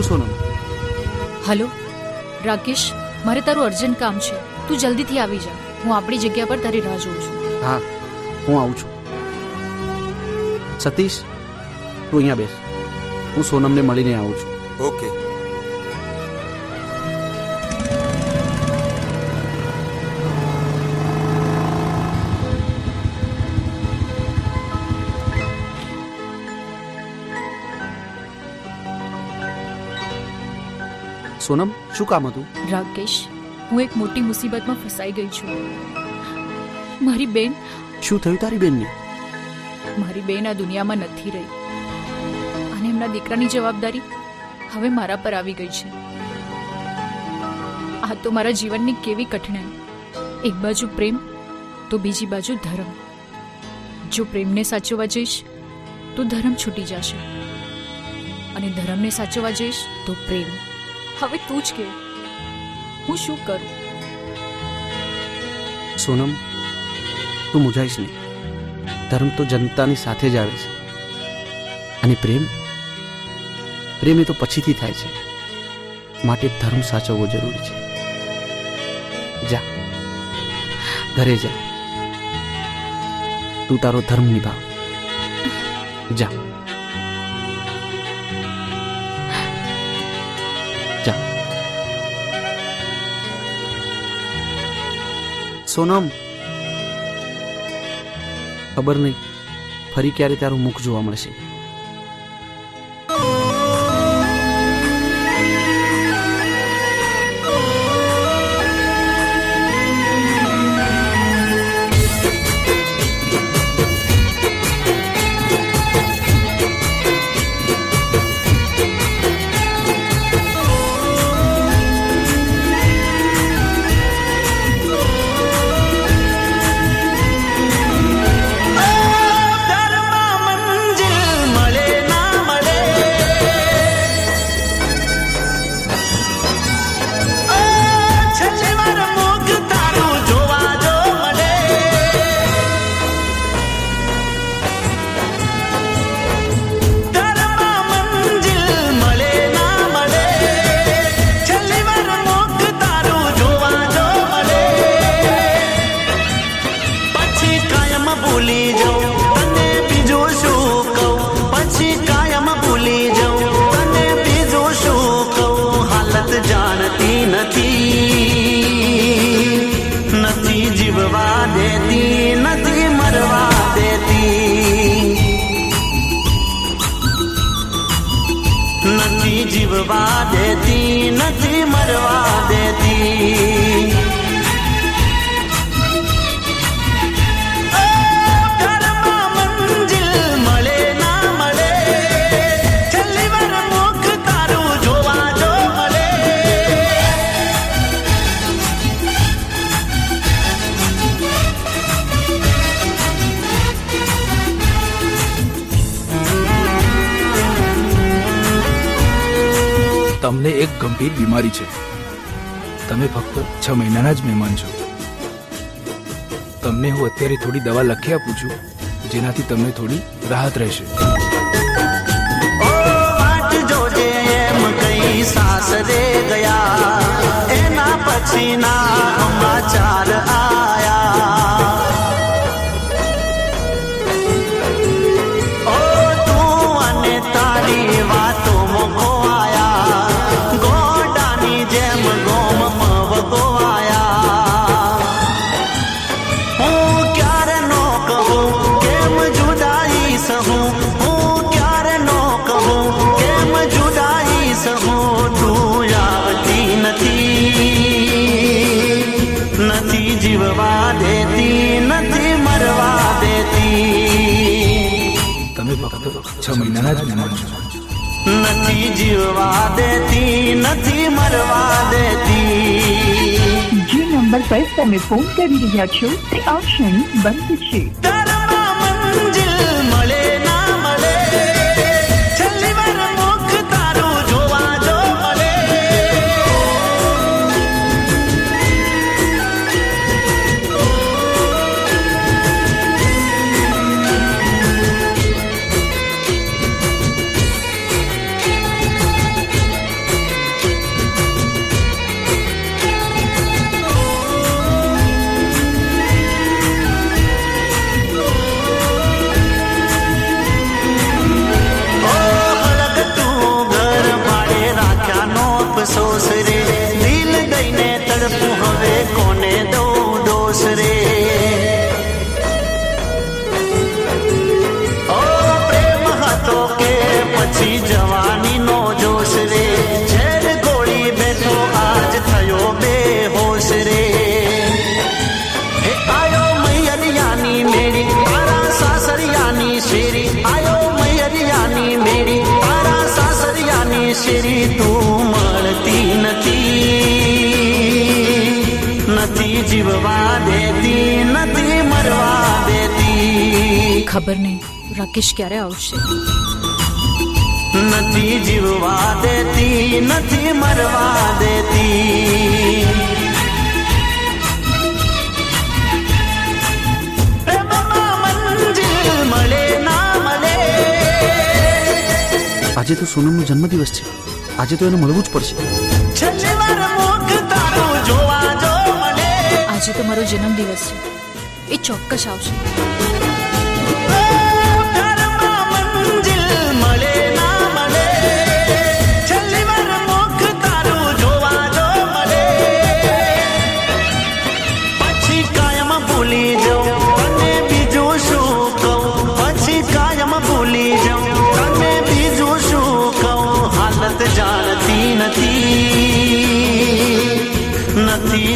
બોલ સોનમ. હલો રાકેશ મારે તારું અર્જન્ટ કામ છે. તું જલ્દીથી આવી જા. હું આપણી જગ્યા પર તારી રાહ જોઉં છું. હા હું આવું છું. સતીશ તું અહીંયા બેસ. હું સોનમને મળીને આવું છું. ઓકે. સોનમ શું કામ હતું? રાકેશ હું એક મોટી મુસીબતમાં ફસાઈ ગઈ છું. મારી બેન શું થયું તારી બેનને? મારી બેન આ દુનિયામાં નથી રહી. અને એમના દીકરાની જવાબદારી હવે મારા પર આવી ગઈ છે. આ તો મારા જીવનની કેવી કઠણાઈ એક બાજુ પ્રેમ તો બીજી બાજુ ધર્મ. જો પ્રેમને સાચવવા જઈશ તો ધર્મ છૂટી જશે. અને ધર્મને સાચવવા જઈશ તો પ્રેમ. હવે તું જ કે. હું શું કરું? સોનમ, તું મૂંઝાઈશ નહીં. ધર્મ તો જનતાની સાથે જ આવે છે. અને પ્રેમ? પ્રેમ એ તો પછીથી થાય છે. માટે ધર્મ સાચવવો જરૂરી છે. જા, ઘરે જા. તું તારો ધર્મ નિભાવ. જા. સોનમ ખબર નહીં ફરી ક્યારે તારું મુખ જોવા મળશે. તમને એક ગંભીર બીમારી છે. તમે ફક્ત છ મહિનાના જ મહેમાન છો. તમને હું અત્યારે થોડી દવા લખી આપું છું, જેનાથી તમને થોડી રાહત રહેશે. સાસરે ગયા, એના પછીના સમાચાર આયા છ મહિનાના જ મહેમાન છું. નથી જીવવા દેતી નથી મરવા દેતી. જે નંબર પર તમે ફોન કરી રહ્યા છો તે ઓપ્શન ક્ષણે બંધ છે. જીવવા દેતી નથી મરવા દેતી. ખબર નહીં રાકેશ ક્યારે આવશે? નથી જીવવા દેતી નથી મરવા દેતી. આજે તો સોનમનો જન્મદિવસ છે. આજે તો એને મળવું જ પડશે. જોવા આજે તમારો જન્મદિવસ છે. એ ચોક્કસ આવશે.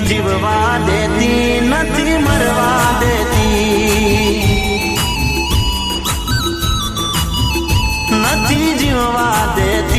જીવવા દેતી નથી મરવા દેતી. નથી જીવવા દેતી.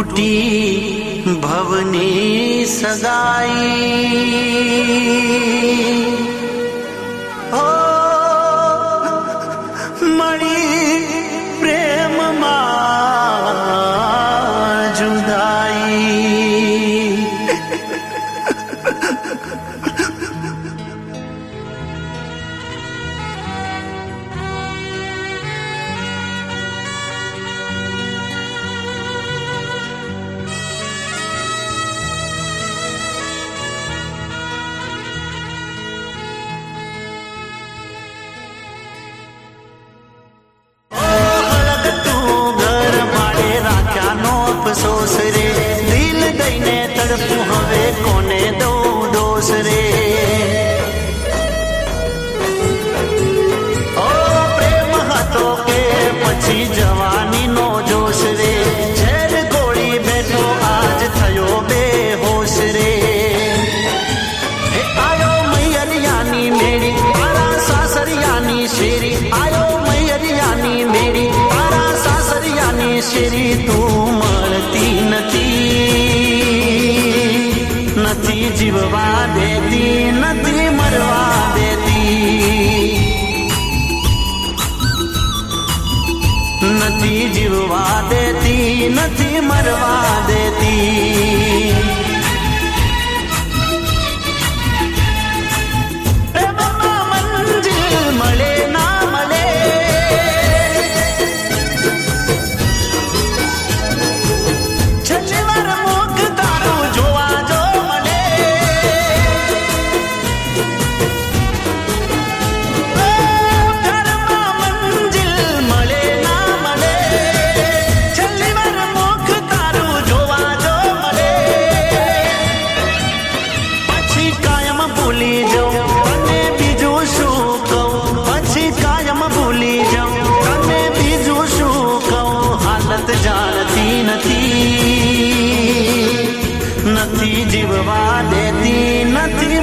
लूटी भवने सगाई She will Shiva Vade. જીવવા દેતી નથી